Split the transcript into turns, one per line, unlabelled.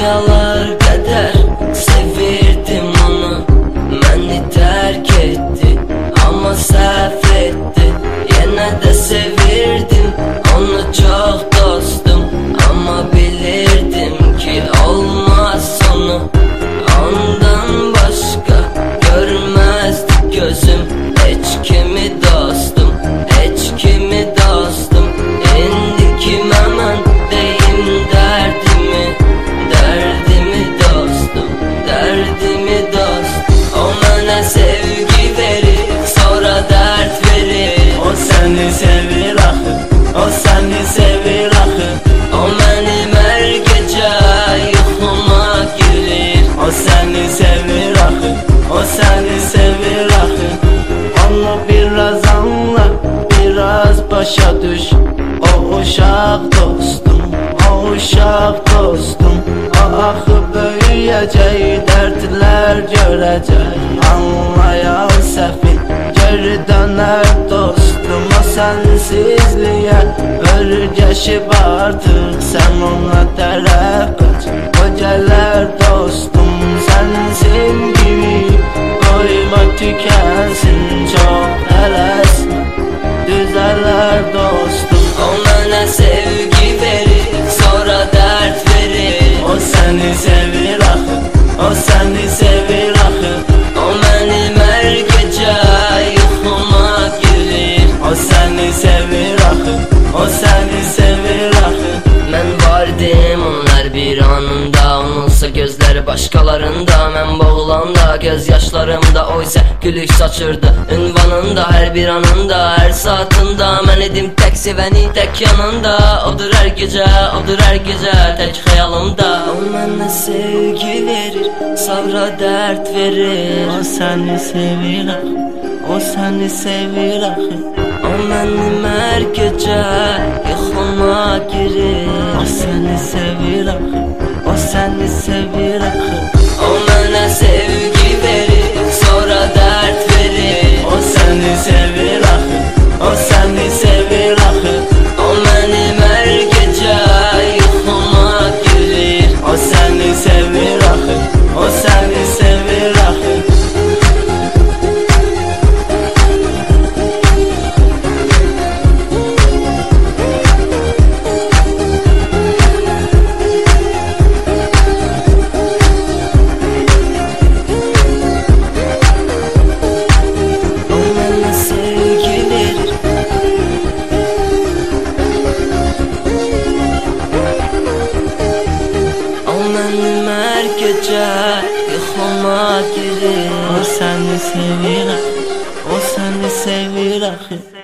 dünyalar
başa düş O uşaq dostum O uşaq dostum. Axı böyüyəcək Dərdlər görəcək. Anlayan səfil Geri dönər dostum. O sənsizliyə Örgəşib artıq. Sən ona tərəf qaç gələr dostum. Sənsin
O mənim hər gecə yuxuma girir
O səni sevir axı O səni sevir axı
Mən vardım onlar bir anında Onunsa gözləri başqalarında Mən boğulanda göz yaşlarımda O isə gülük saçırdı Ünvanında. Hər bir anında Hər saatında mən idim tək sevəni Tək yanında. Odur hər gecə, odur hər gecə Tək xəyalımda O mənə sevgi verir Sonra dərd verir.
O səni sevir axı O səni sevir axı
O mənim hər gecə yuxuma girir.
O səni sevir axı O səni sevir axı
O mənə sevgi verir. Sonra dərd verir.
O səni sevir axı O səni
hər gecə yuxuma girir
O səni sevir axı O səni sevir axı